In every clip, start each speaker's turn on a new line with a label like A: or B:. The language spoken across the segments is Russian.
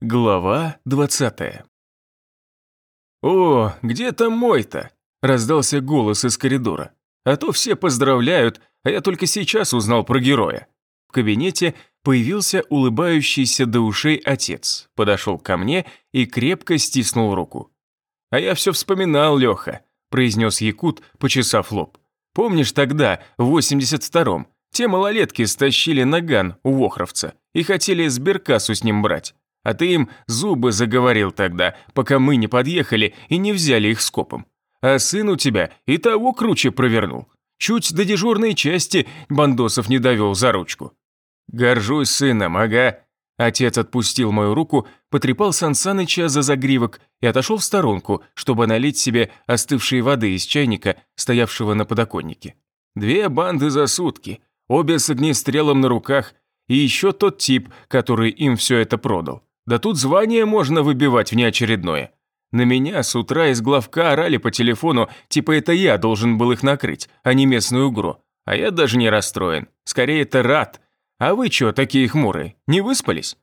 A: Глава двадцатая. «О, где там мой-то?» – раздался голос из коридора. «А то все поздравляют, а я только сейчас узнал про героя». В кабинете появился улыбающийся до ушей отец, подошел ко мне и крепко стиснул руку. «А я все вспоминал, Леха», – произнес Якут, почесав лоб. «Помнишь тогда, в 82-м, те малолетки стащили наган у Вохровца и хотели сберкассу с ним брать. А ты им зубы заговорил тогда, пока мы не подъехали и не взяли их скопом. А сын у тебя и того круче провернул. Чуть до дежурной части бандосов не довел за ручку. Горжусь сыном, ага. Отец отпустил мою руку, потрепал Сансаныча за загривок и отошел в сторонку, чтобы налить себе остывшей воды из чайника, стоявшего на подоконнике. Две банды за сутки, обе с огнестрелом на руках, и еще тот тип, который им все это продал. Да тут звание можно выбивать в неочередное. На меня с утра из главка орали по телефону, типа это я должен был их накрыть, а не местную угру. А я даже не расстроен. Скорее, это рад. А вы чё такие хмурые? Не выспались?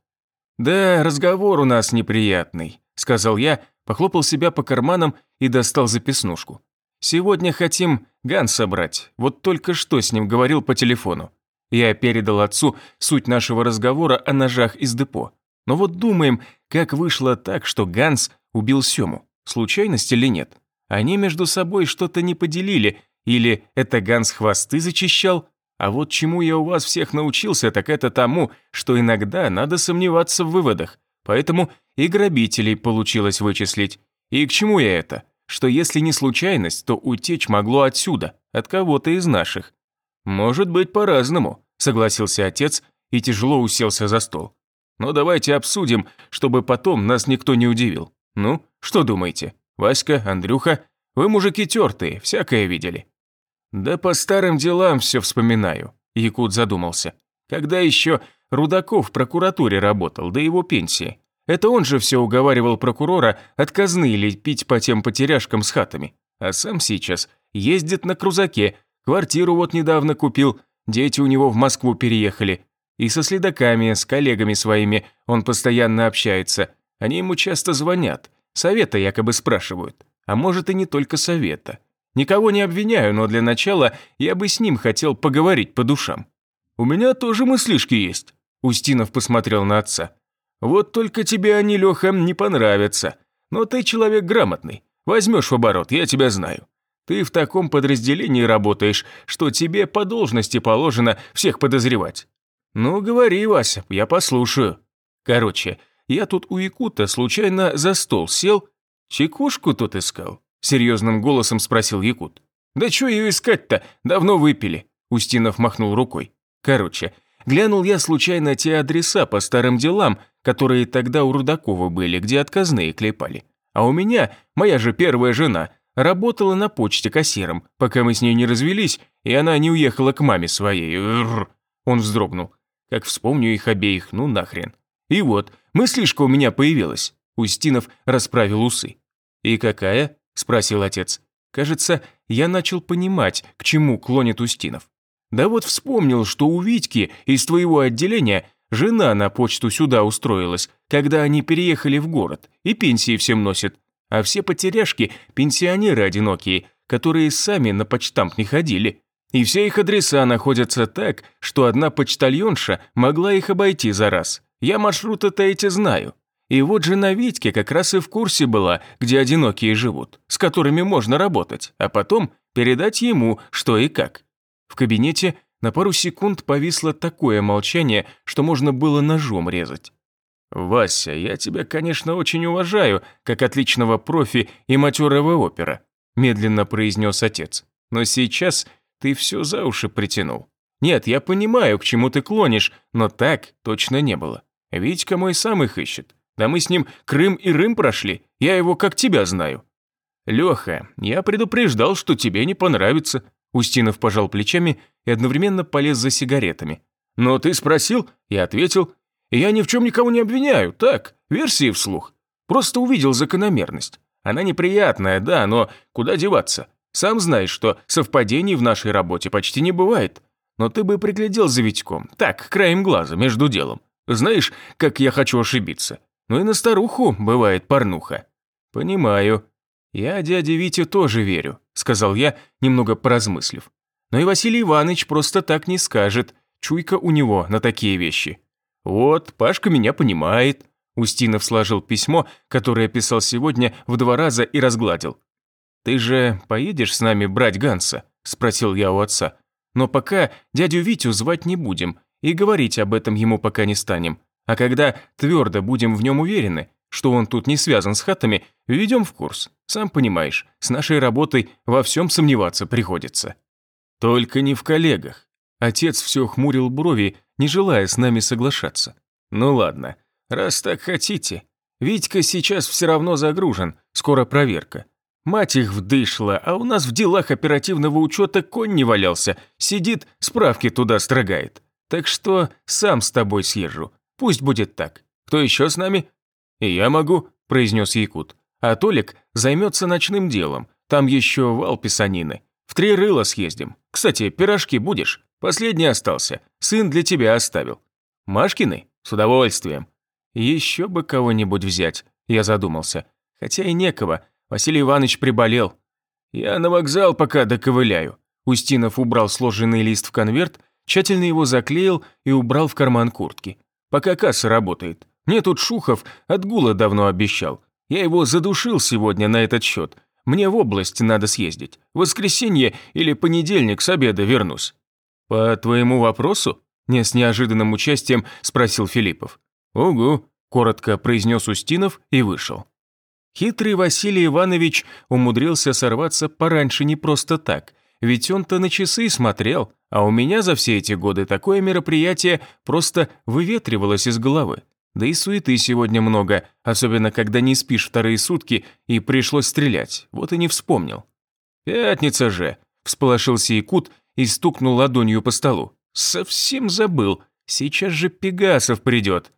A: Да, разговор у нас неприятный, сказал я, похлопал себя по карманам и достал записнушку. Сегодня хотим Ган собрать. Вот только что с ним говорил по телефону. Я передал отцу суть нашего разговора о ножах из депо. Но вот думаем, как вышло так, что Ганс убил Сему. Случайность или нет? Они между собой что-то не поделили, или это Ганс хвосты зачищал? А вот чему я у вас всех научился, так это тому, что иногда надо сомневаться в выводах. Поэтому и грабителей получилось вычислить. И к чему я это? Что если не случайность, то утечь могло отсюда, от кого-то из наших. Может быть по-разному, согласился отец и тяжело уселся за стол. Но давайте обсудим, чтобы потом нас никто не удивил. Ну, что думаете? Васька, Андрюха, вы мужики тертые, всякое видели». «Да по старым делам все вспоминаю», – Якут задумался. «Когда еще Рудаков в прокуратуре работал, до его пенсии. Это он же все уговаривал прокурора от казны лепить по тем потеряшкам с хатами. А сам сейчас ездит на крузаке, квартиру вот недавно купил, дети у него в Москву переехали. И со следаками, с коллегами своими он постоянно общается. Они ему часто звонят, совета якобы спрашивают. А может и не только совета. Никого не обвиняю, но для начала я бы с ним хотел поговорить по душам. У меня тоже мыслишки есть. Устинов посмотрел на отца. Вот только тебе они, Леха, не понравятся. Но ты человек грамотный. Возьмешь в оборот, я тебя знаю. Ты в таком подразделении работаешь, что тебе по должности положено всех подозревать. «Ну, говори, Вася, я послушаю. Короче, я тут у Якута случайно за стол сел. Чекушку тут искал?» Серьезным голосом спросил Якут. «Да что ее искать-то? Давно выпили». Устинов махнул рукой. «Короче, глянул я случайно те адреса по старым делам, которые тогда у Рудакова были, где отказные клепали. А у меня, моя же первая жена, работала на почте кассиром, пока мы с ней не развелись, и она не уехала к маме своей. Он вздрогнул. Как вспомню их обеих, ну нахрен. И вот, мыслишка у меня появилась. Устинов расправил усы. «И какая?» – спросил отец. Кажется, я начал понимать, к чему клонит Устинов. Да вот вспомнил, что у Витьки из твоего отделения жена на почту сюда устроилась, когда они переехали в город, и пенсии всем носят. А все потеряшки – пенсионеры одинокие, которые сами на почтамп не ходили. И все их адреса находятся так, что одна почтальонша могла их обойти за раз. Я маршруты-то эти знаю. И вот жена Витьки как раз и в курсе была, где одинокие живут, с которыми можно работать, а потом передать ему, что и как. В кабинете на пару секунд повисло такое молчание, что можно было ножом резать. «Вася, я тебя, конечно, очень уважаю, как отличного профи и матерого опера», медленно произнес отец. «Но сейчас ты все за уши притянул. Нет, я понимаю, к чему ты клонишь, но так точно не было. Витька мой сам их ищет. Да мы с ним Крым и Рым прошли, я его как тебя знаю». «Леха, я предупреждал, что тебе не понравится». Устинов пожал плечами и одновременно полез за сигаретами. «Но ты спросил?» Я ответил. «Я ни в чем никого не обвиняю, так, версии вслух. Просто увидел закономерность. Она неприятная, да, но куда деваться? Сам знаешь, что совпадений в нашей работе почти не бывает. Но ты бы приглядел за Витьком, так, краем глаза, между делом. Знаешь, как я хочу ошибиться? Ну и на старуху бывает порнуха. Понимаю. Я дяде Вите тоже верю, сказал я, немного поразмыслив. Но и Василий Иванович просто так не скажет. Чуйка у него на такие вещи. Вот, Пашка меня понимает. Устинов сложил письмо, которое писал сегодня в два раза и разгладил. «Ты же поедешь с нами брать Ганса?» – спросил я у отца. «Но пока дядю Витю звать не будем, и говорить об этом ему пока не станем. А когда твердо будем в нем уверены, что он тут не связан с хатами, введем в курс. Сам понимаешь, с нашей работой во всем сомневаться приходится». «Только не в коллегах». Отец все хмурил брови, не желая с нами соглашаться. «Ну ладно, раз так хотите. Витька сейчас все равно загружен, скоро проверка. Мать их вдышла, а у нас в делах оперативного учета конь не валялся, сидит, справки туда строгает. Так что сам с тобой съезжу, пусть будет так. Кто еще с нами?» «И я могу», – произнес Якут. «А Толик займется ночным делом, там еще вал писанины. В три рыла съездим. Кстати, пирожки будешь? Последний остался, сын для тебя оставил». «Машкины? С удовольствием». «Еще бы кого-нибудь взять», – я задумался. «Хотя и некого, Василий Иванович приболел. Я на вокзал пока доковыляю. Устинов убрал сложенный лист в конверт, тщательно его заклеил и убрал в карман куртки. Пока касса работает. Мне тут Шухов от гула давно обещал. Я его задушил сегодня на этот счет. Мне в область надо съездить. В воскресенье или понедельник с обеда вернусь». «По твоему вопросу?» – не с неожиданным участием спросил Филиппов. «Угу», – коротко произнес Устинов и вышел. Хитрый Василий Иванович умудрился сорваться пораньше не просто так, ведь он-то на часы смотрел, а у меня за все эти годы такое мероприятие просто выветривалось из головы. Да и суеты сегодня много, особенно когда не спишь вторые сутки и пришлось стрелять, вот и не вспомнил. «Пятница же!» – всполошился Якут и стукнул ладонью по столу. «Совсем забыл, сейчас же Пегасов придет».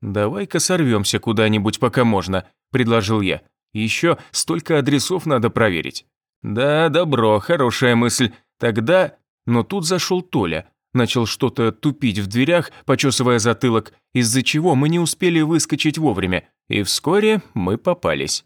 A: «Давай-ка сорвемся куда-нибудь, пока можно», предложил я. «Еще столько адресов надо проверить». «Да, добро, хорошая мысль. Тогда...» Но тут зашел Толя, начал что-то тупить в дверях, почесывая затылок, из-за чего мы не успели выскочить вовремя, и вскоре мы попались.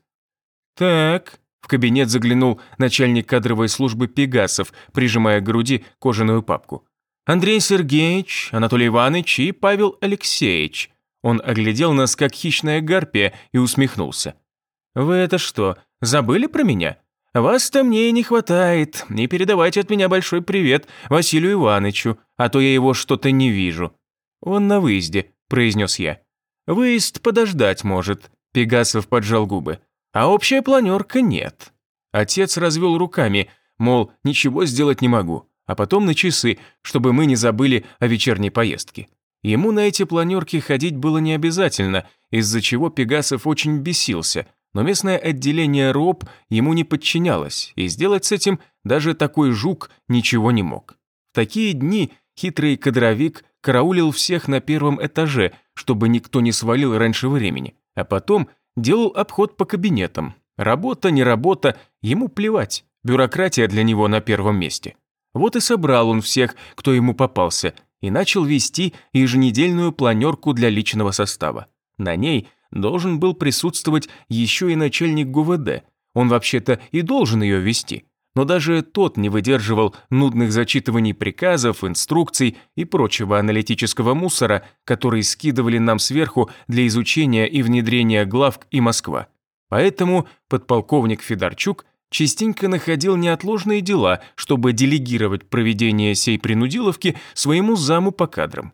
A: «Так», – в кабинет заглянул начальник кадровой службы Пегасов, прижимая к груди кожаную папку. «Андрей Сергеевич, Анатолий Иванович и Павел Алексеевич. Он оглядел нас, как хищная гарпия, и усмехнулся. «Вы это что, забыли про меня? Вас-то мне и не хватает, и передавайте от меня большой привет Василию Ивановичу, а то я его что-то не вижу». «Он на выезде», – произнес я. «Выезд подождать может», – Пегасов поджал губы. «А общая планерка нет». Отец развел руками, мол, ничего сделать не могу, а потом на часы, чтобы мы не забыли о вечерней поездке. Ему на эти планерки ходить было не обязательно, из-за чего Пегасов очень бесился, но местное отделение РОП ему не подчинялось, и сделать с этим даже такой жук ничего не мог. В такие дни хитрый кадровик караулил всех на первом этаже, чтобы никто не свалил раньше времени, а потом делал обход по кабинетам. Работа, не работа, ему плевать, бюрократия для него на первом месте. Вот и собрал он всех, кто ему попался – и начал вести еженедельную планерку для личного состава. На ней должен был присутствовать еще и начальник ГУВД. Он вообще-то и должен ее вести. Но даже тот не выдерживал нудных зачитываний приказов, инструкций и прочего аналитического мусора, который скидывали нам сверху для изучения и внедрения глав и Москва. Поэтому подполковник Федорчук частенько находил неотложные дела, чтобы делегировать проведение сей принудиловки своему заму по кадрам.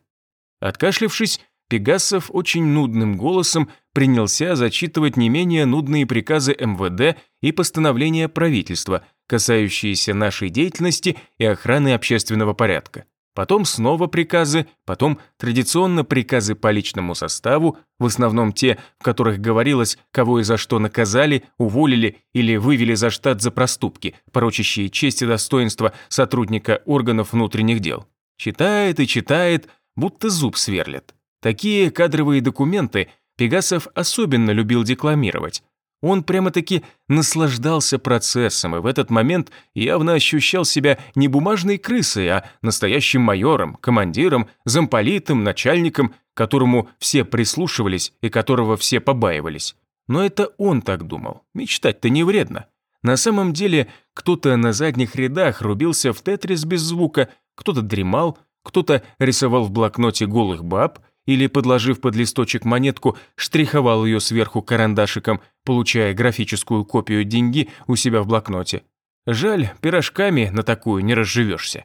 A: Откашлившись, Пегасов очень нудным голосом принялся зачитывать не менее нудные приказы МВД и постановления правительства, касающиеся нашей деятельности и охраны общественного порядка. Потом снова приказы, потом традиционно приказы по личному составу, в основном те, в которых говорилось, кого и за что наказали, уволили или вывели за штат за проступки, порочащие честь и достоинство сотрудника органов внутренних дел. Читает и читает, будто зуб сверлит. Такие кадровые документы Пегасов особенно любил декламировать. Он прямо-таки наслаждался процессом, и в этот момент явно ощущал себя не бумажной крысой, а настоящим майором, командиром, замполитом, начальником, которому все прислушивались и которого все побаивались. Но это он так думал. Мечтать-то не вредно. На самом деле, кто-то на задних рядах рубился в тетрис без звука, кто-то дремал, кто-то рисовал в блокноте голых баб или, подложив под листочек монетку, штриховал ее сверху карандашиком, получая графическую копию деньги у себя в блокноте. Жаль, пирожками на такую не разживешься.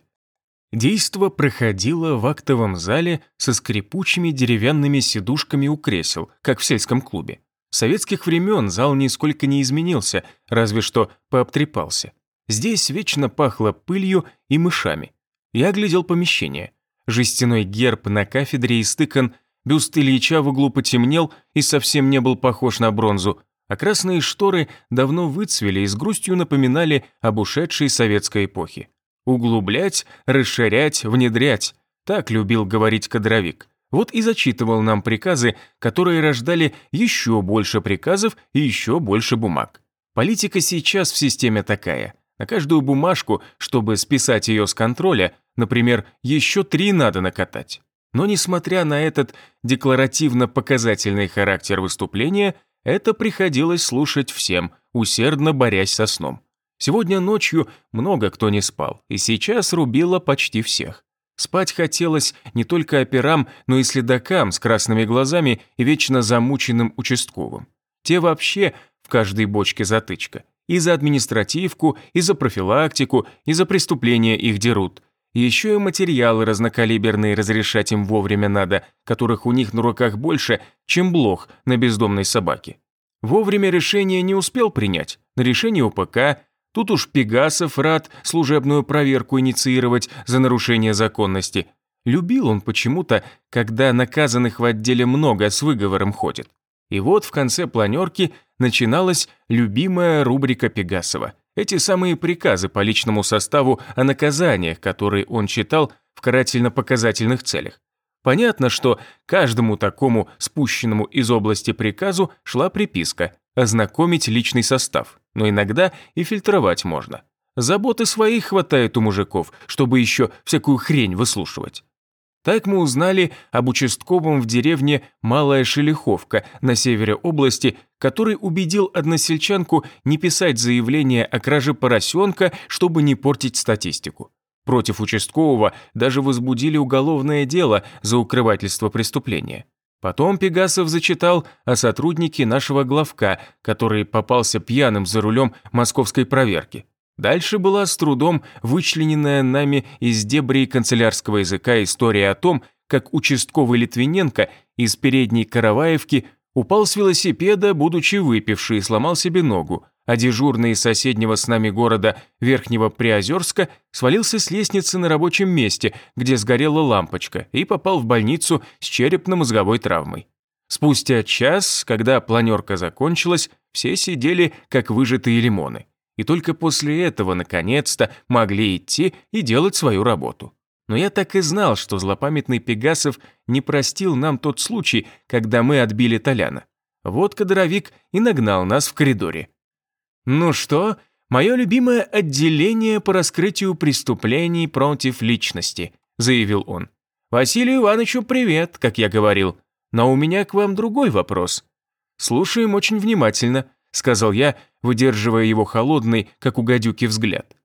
A: Действо проходило в актовом зале со скрипучими деревянными сидушками у кресел, как в сельском клубе. С советских времен зал нисколько не изменился, разве что пообтрепался. Здесь вечно пахло пылью и мышами. Я глядел помещение. Жестяной герб на кафедре истыкан, бюст Ильича в углу потемнел и совсем не был похож на бронзу, а красные шторы давно выцвели и с грустью напоминали об ушедшей советской эпохе. Углублять, расширять, внедрять – так любил говорить кадровик. Вот и зачитывал нам приказы, которые рождали еще больше приказов и еще больше бумаг. Политика сейчас в системе такая. На каждую бумажку, чтобы списать ее с контроля, например, еще три надо накатать. Но несмотря на этот декларативно-показательный характер выступления, это приходилось слушать всем, усердно борясь со сном. Сегодня ночью много кто не спал, и сейчас рубило почти всех. Спать хотелось не только операм, но и следакам с красными глазами и вечно замученным участковым. Те вообще в каждой бочке затычка. И за административку, и за профилактику, и за преступления их дерут. Еще и материалы разнокалиберные разрешать им вовремя надо, которых у них на руках больше, чем блох на бездомной собаке. Вовремя решение не успел принять, на решение УПК, Тут уж Пегасов рад служебную проверку инициировать за нарушение законности. Любил он почему-то, когда наказанных в отделе много с выговором ходит. И вот в конце планерки начиналась любимая рубрика Пегасова. Эти самые приказы по личному составу о наказаниях, которые он читал в карательно-показательных целях. Понятно, что каждому такому спущенному из области приказу шла приписка ознакомить личный состав, но иногда и фильтровать можно. Заботы своих хватает у мужиков, чтобы еще всякую хрень выслушивать. Так мы узнали об участковом в деревне Малая Шелиховка на севере области, который убедил односельчанку не писать заявление о краже поросенка, чтобы не портить статистику. Против участкового даже возбудили уголовное дело за укрывательство преступления. Потом Пегасов зачитал о сотруднике нашего главка, который попался пьяным за рулем московской проверки. Дальше была с трудом вычлененная нами из дебрей канцелярского языка история о том, как участковый Литвиненко из передней Караваевки упал с велосипеда, будучи выпивший, и сломал себе ногу, а дежурный из соседнего с нами города Верхнего Приозерска свалился с лестницы на рабочем месте, где сгорела лампочка, и попал в больницу с черепно-мозговой травмой. Спустя час, когда планерка закончилась, все сидели как выжатые лимоны. И только после этого, наконец-то, могли идти и делать свою работу. Но я так и знал, что злопамятный Пегасов не простил нам тот случай, когда мы отбили Толяна. Вот кадровик и нагнал нас в коридоре. «Ну что, мое любимое отделение по раскрытию преступлений против личности», заявил он. «Василию Ивановичу привет, как я говорил. Но у меня к вам другой вопрос». «Слушаем очень внимательно», сказал я, выдерживая его холодный, как у гадюки, взгляд.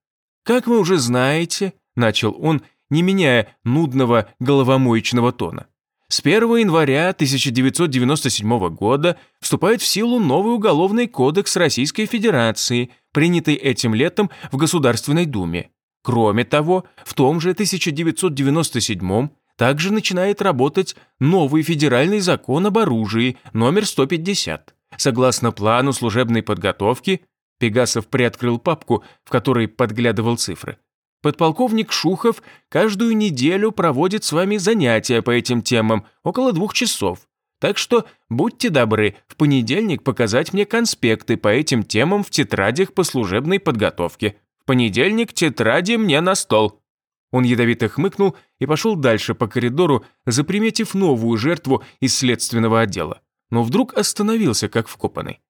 A: «Как вы уже знаете», начал он, не меняя нудного головомоечного тона. С 1 января 1997 года вступает в силу новый Уголовный кодекс Российской Федерации, принятый этим летом в Государственной Думе. Кроме того, в том же 1997 также начинает работать новый федеральный закон об оружии номер 150. Согласно плану служебной подготовки, Пегасов приоткрыл папку, в которой подглядывал цифры. Подполковник Шухов каждую неделю проводит с вами занятия по этим темам, около двух часов. Так что будьте добры в понедельник показать мне конспекты по этим темам в тетрадях по служебной подготовке. В понедельник тетради мне на стол». Он ядовито хмыкнул и пошел дальше по коридору, заприметив новую жертву из следственного отдела. Но вдруг остановился, как вкопанный.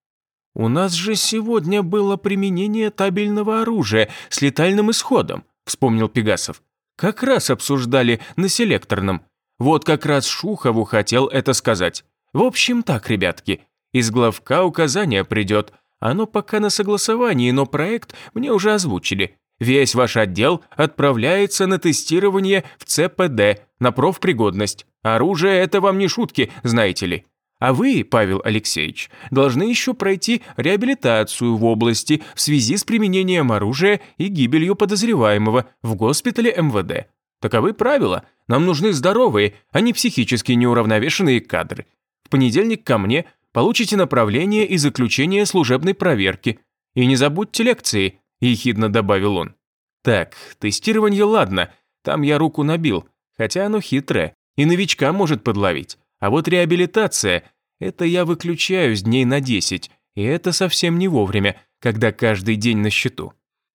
A: «У нас же сегодня было применение табельного оружия с летальным исходом», вспомнил Пегасов. «Как раз обсуждали на селекторном. Вот как раз Шухову хотел это сказать. В общем так, ребятки, из главка указание придет. Оно пока на согласовании, но проект мне уже озвучили. Весь ваш отдел отправляется на тестирование в ЦПД на профпригодность. Оружие – это вам не шутки, знаете ли. А вы, Павел Алексеевич, должны еще пройти реабилитацию в области в связи с применением оружия и гибелью подозреваемого в госпитале МВД. Таковы правила. Нам нужны здоровые, а не психически неуравновешенные кадры. В понедельник ко мне получите направление и заключение служебной проверки. И не забудьте лекции, ехидно добавил он. Так, тестирование ладно, там я руку набил, хотя оно хитрое, и новичка может подловить. А вот реабилитация – это я выключаюсь дней на 10, и это совсем не вовремя, когда каждый день на счету.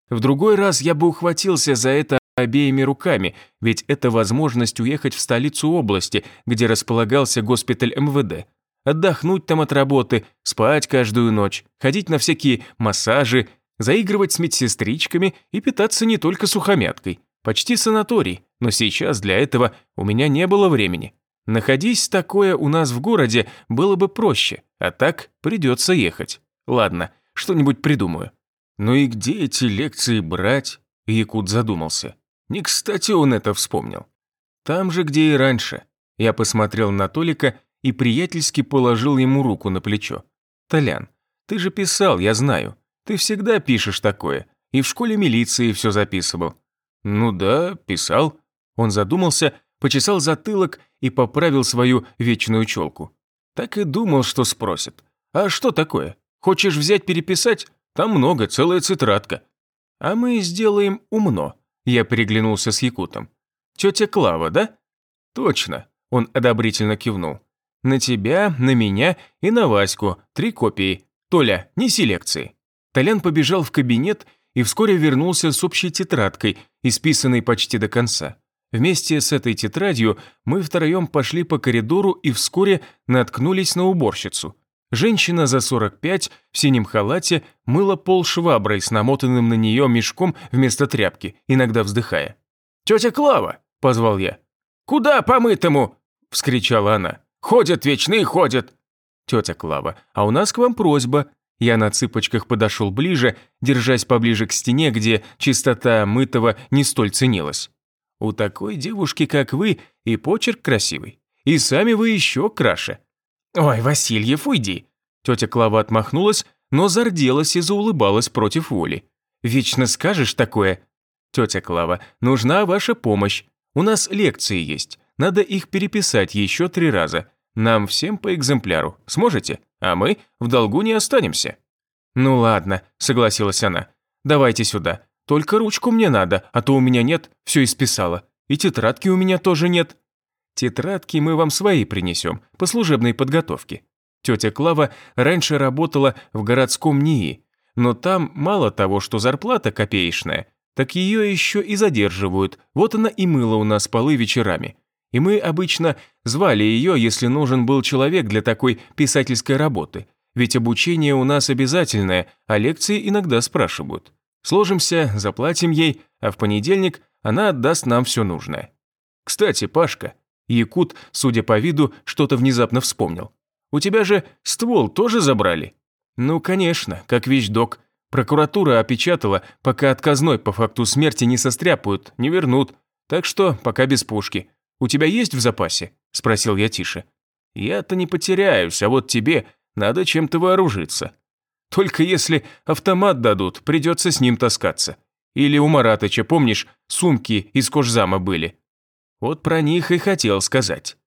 A: В другой раз я бы ухватился за это обеими руками, ведь это возможность уехать в столицу области, где располагался госпиталь МВД. Отдохнуть там от работы, спать каждую ночь, ходить на всякие массажи, заигрывать с медсестричками и питаться не только сухомяткой. Почти санаторий, но сейчас для этого у меня не было времени. Находись такое у нас в городе, было бы проще, а так придется ехать. Ладно, что-нибудь придумаю. Ну и где эти лекции брать? Якут задумался. Не кстати он это вспомнил. Там же, где и раньше. Я посмотрел на Толика и приятельски положил ему руку на плечо. «Толян, ты же писал, я знаю. Ты всегда пишешь такое. И в школе милиции все записывал». «Ну да, писал». Он задумался, почесал затылок и поправил свою вечную челку. Так и думал, что спросит. «А что такое? Хочешь взять переписать? Там много, целая цитратка». «А мы сделаем умно», – я переглянулся с Якутом. «Тетя Клава, да?» «Точно», – он одобрительно кивнул. «На тебя, на меня и на Ваську. Три копии. Толя, неси лекции». Толян побежал в кабинет и вскоре вернулся с общей тетрадкой, исписанной почти до конца. Вместе с этой тетрадью мы втроем пошли по коридору и вскоре наткнулись на уборщицу. Женщина за 45 в синем халате мыла пол шваброй с намотанным на нее мешком вместо тряпки, иногда вздыхая. «Тетя Клава!» – позвал я. «Куда помытому?» – вскричала она. «Ходят вечные, ходят!» «Тетя Клава, а у нас к вам просьба». Я на цыпочках подошел ближе, держась поближе к стене, где чистота мытого не столь ценилась. У такой девушки, как вы, и почерк красивый. И сами вы еще краше. Ой, Васильев, уйди. Тетя Клава отмахнулась, но зарделась и заулыбалась против воли. Вечно скажешь такое. Тетя Клава, нужна ваша помощь. У нас лекции есть. Надо их переписать еще три раза. Нам всем по экземпляру. Сможете? А мы в долгу не останемся. Ну ладно, согласилась она. Давайте сюда. Только ручку мне надо, а то у меня нет, все исписала. И тетрадки у меня тоже нет. Тетрадки мы вам свои принесем, по служебной подготовке. Тетя Клава раньше работала в городском НИИ, но там мало того, что зарплата копеечная, так ее еще и задерживают, вот она и мыла у нас полы вечерами. И мы обычно звали ее, если нужен был человек для такой писательской работы, ведь обучение у нас обязательное, а лекции иногда спрашивают. Сложимся, заплатим ей, а в понедельник она отдаст нам все нужное. Кстати, Пашка, Якут, судя по виду, что-то внезапно вспомнил. У тебя же ствол тоже забрали? Ну, конечно, как вещдок. Прокуратура опечатала, пока отказной по факту смерти не состряпают, не вернут. Так что пока без пушки. У тебя есть в запасе? Спросил я тише. Я-то не потеряюсь, а вот тебе надо чем-то вооружиться. Только если автомат дадут, придется с ним таскаться. Или у Маратыча, помнишь, сумки из кожзама были? Вот про них и хотел сказать.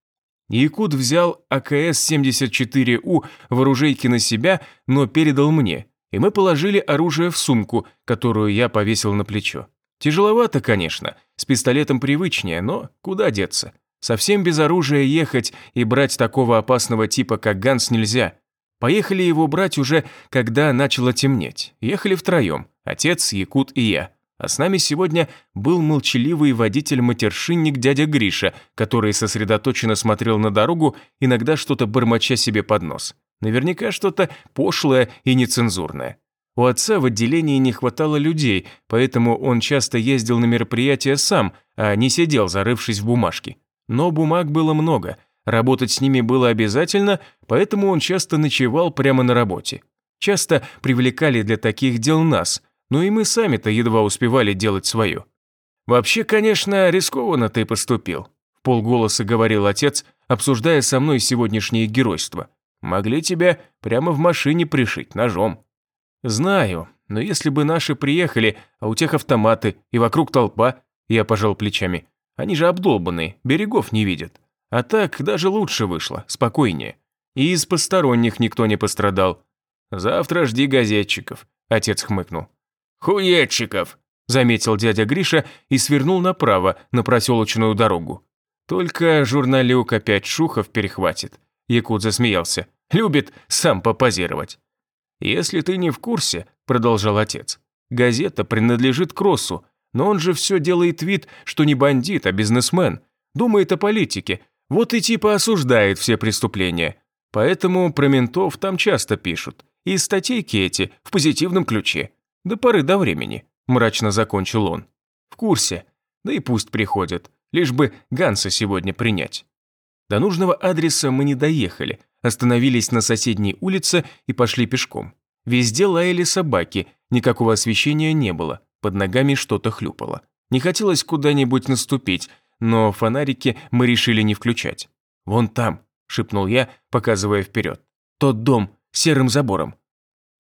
A: Якут взял АКС-74У в оружейке на себя, но передал мне, и мы положили оружие в сумку, которую я повесил на плечо. Тяжеловато, конечно, с пистолетом привычнее, но куда деться? Совсем без оружия ехать и брать такого опасного типа, как Ганс, нельзя. Поехали его брать уже, когда начало темнеть. Ехали втроем, отец, Якут и я. А с нами сегодня был молчаливый водитель-матершинник дядя Гриша, который сосредоточенно смотрел на дорогу, иногда что-то бормоча себе под нос. Наверняка что-то пошлое и нецензурное. У отца в отделении не хватало людей, поэтому он часто ездил на мероприятия сам, а не сидел, зарывшись в бумажки. Но бумаг было много, работать с ними было обязательно, поэтому он часто ночевал прямо на работе. Часто привлекали для таких дел нас, но и мы сами-то едва успевали делать свое. «Вообще, конечно, рискованно ты поступил», – в полголоса говорил отец, обсуждая со мной сегодняшнее геройство. «Могли тебя прямо в машине пришить ножом». «Знаю, но если бы наши приехали, а у тех автоматы и вокруг толпа», я пожал плечами. «Они же обдолбанные, берегов не видят. А так даже лучше вышло, спокойнее. И из посторонних никто не пострадал. «Завтра жди газетчиков», – отец хмыкнул. «Хуетчиков», – заметил дядя Гриша и свернул направо, на проселочную дорогу. «Только журналюк опять Шухов перехватит», – Якут засмеялся. «Любит сам попозировать». «Если ты не в курсе», – продолжал отец, – «газета принадлежит Кроссу, но он же все делает вид, что не бандит, а бизнесмен. Думает о политике, вот и типа осуждает все преступления. Поэтому про ментов там часто пишут. И статейки эти в позитивном ключе. До поры до времени», – мрачно закончил он. «В курсе. Да и пусть приходят. Лишь бы Ганса сегодня принять». До нужного адреса мы не доехали, остановились на соседней улице и пошли пешком. Везде лаяли собаки, никакого освещения не было, под ногами что-то хлюпало. Не хотелось куда-нибудь наступить, но фонарики мы решили не включать. «Вон там», – шепнул я, показывая вперед. «Тот дом, серым забором.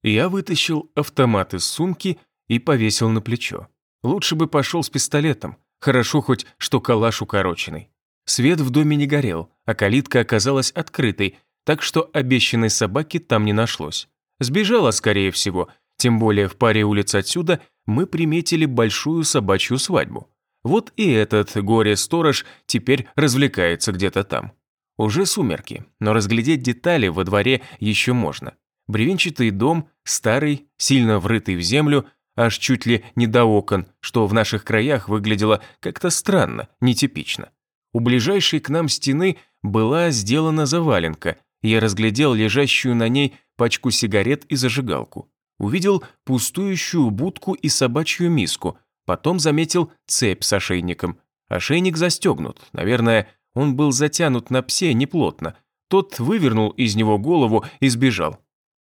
A: Я вытащил автомат из сумки и повесил на плечо. Лучше бы пошел с пистолетом. Хорошо хоть, что калаш укороченный. Свет в доме не горел, а калитка оказалась открытой, так что обещанной собаки там не нашлось. Сбежала, скорее всего, тем более в паре улиц отсюда мы приметили большую собачью свадьбу. Вот и этот горе-сторож теперь развлекается где-то там. Уже сумерки, но разглядеть детали во дворе еще можно. Бревенчатый дом, старый, сильно врытый в землю, аж чуть ли не до окон, что в наших краях выглядело как-то странно, нетипично. У ближайшей к нам стены была сделана заваленка, я разглядел лежащую на ней пачку сигарет и зажигалку. Увидел пустующую будку и собачью миску, потом заметил цепь с ошейником. Ошейник застегнут, наверное, он был затянут на псе неплотно. Тот вывернул из него голову и сбежал.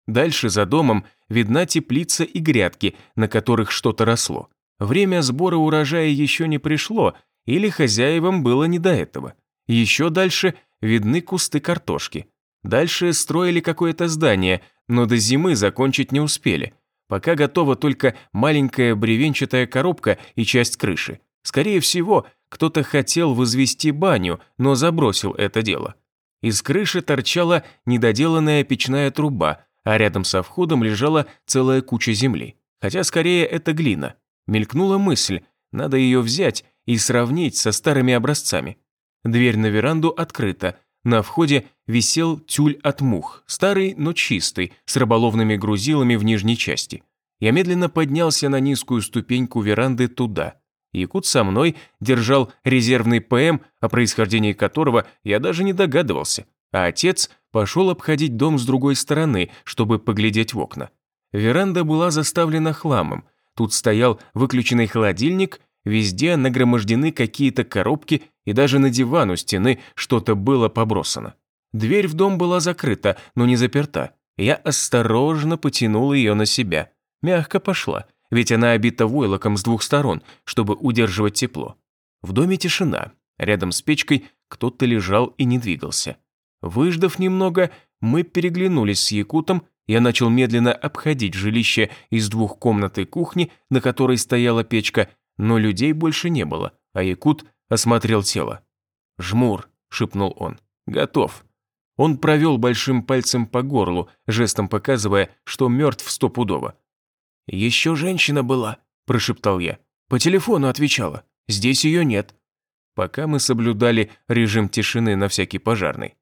A: Дальше за домом видна теплица и грядки, на которых что-то росло. Время сбора урожая еще не пришло, или хозяевам было не до этого. Еще дальше видны кусты картошки. Дальше строили какое-то здание, но до зимы закончить не успели. Пока готова только маленькая бревенчатая коробка и часть крыши. Скорее всего, кто-то хотел возвести баню, но забросил это дело. Из крыши торчала недоделанная печная труба, а рядом со входом лежала целая куча земли. Хотя скорее это глина. Мелькнула мысль, надо ее взять и сравнить со старыми образцами. Дверь на веранду открыта, на входе висел тюль от мух, старый, но чистый, с рыболовными грузилами в нижней части. Я медленно поднялся на низкую ступеньку веранды туда. Якут со мной держал резервный ПМ, о происхождении которого я даже не догадывался, а отец пошел обходить дом с другой стороны, чтобы поглядеть в окна. Веранда была заставлена хламом, тут стоял выключенный холодильник, везде нагромождены какие-то коробки и даже на диван у стены что-то было побросано. Дверь в дом была закрыта, но не заперта. Я осторожно потянул ее на себя. Мягко пошла – ведь она обита войлоком с двух сторон, чтобы удерживать тепло. В доме тишина, рядом с печкой кто-то лежал и не двигался. Выждав немного, мы переглянулись с Якутом, я начал медленно обходить жилище из двух комнат и кухни, на которой стояла печка, но людей больше не было, а Якут осмотрел тело. «Жмур», — шепнул он, — «готов». Он провел большим пальцем по горлу, жестом показывая, что мертв стопудово. «Еще женщина была», – прошептал я. «По телефону отвечала. Здесь ее нет». Пока мы соблюдали режим тишины на всякий пожарный.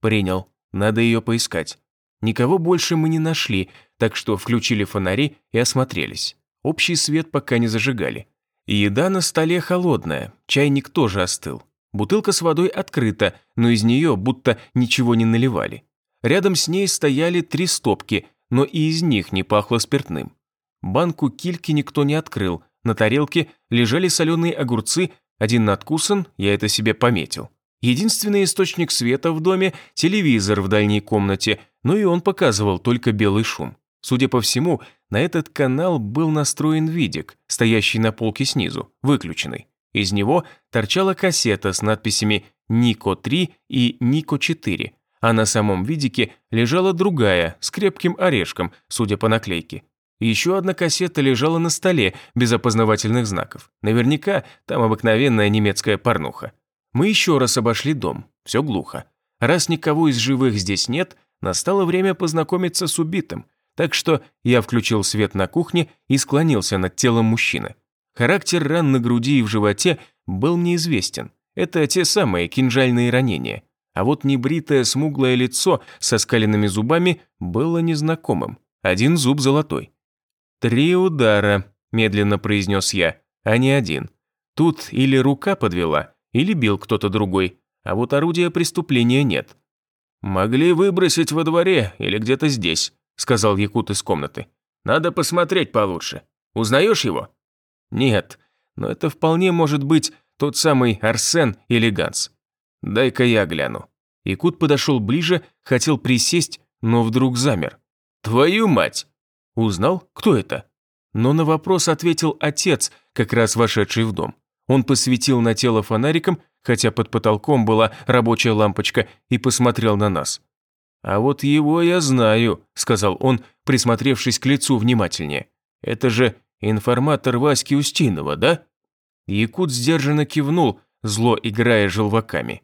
A: Принял. Надо ее поискать. Никого больше мы не нашли, так что включили фонари и осмотрелись. Общий свет пока не зажигали. Еда на столе холодная, чайник тоже остыл. Бутылка с водой открыта, но из нее будто ничего не наливали. Рядом с ней стояли три стопки, но и из них не пахло спиртным. Банку кильки никто не открыл, на тарелке лежали соленые огурцы, один надкусан, я это себе пометил. Единственный источник света в доме – телевизор в дальней комнате, но и он показывал только белый шум. Судя по всему, на этот канал был настроен видик, стоящий на полке снизу, выключенный. Из него торчала кассета с надписями «Нико-3» и «Нико-4», а на самом видике лежала другая, с крепким орешком, судя по наклейке. Еще одна кассета лежала на столе, без опознавательных знаков. Наверняка там обыкновенная немецкая порнуха. Мы еще раз обошли дом. Все глухо. Раз никого из живых здесь нет, настало время познакомиться с убитым. Так что я включил свет на кухне и склонился над телом мужчины. Характер ран на груди и в животе был мне известен. Это те самые кинжальные ранения. А вот небритое смуглое лицо со скаленными зубами было незнакомым. Один зуб золотой. «Три удара», – медленно произнес я, – «а не один. Тут или рука подвела, или бил кто-то другой, а вот орудия преступления нет». «Могли выбросить во дворе или где-то здесь», – сказал Якут из комнаты. «Надо посмотреть получше. Узнаешь его?» «Нет, но это вполне может быть тот самый Арсен или Ганс. Дай-ка я гляну». Якут подошел ближе, хотел присесть, но вдруг замер. «Твою мать!» Узнал, кто это? Но на вопрос ответил отец, как раз вошедший в дом. Он посветил на тело фонариком, хотя под потолком была рабочая лампочка, и посмотрел на нас. «А вот его я знаю», – сказал он, присмотревшись к лицу внимательнее. «Это же информатор Васьки Устинова, да?» Якут сдержанно кивнул, зло играя желваками.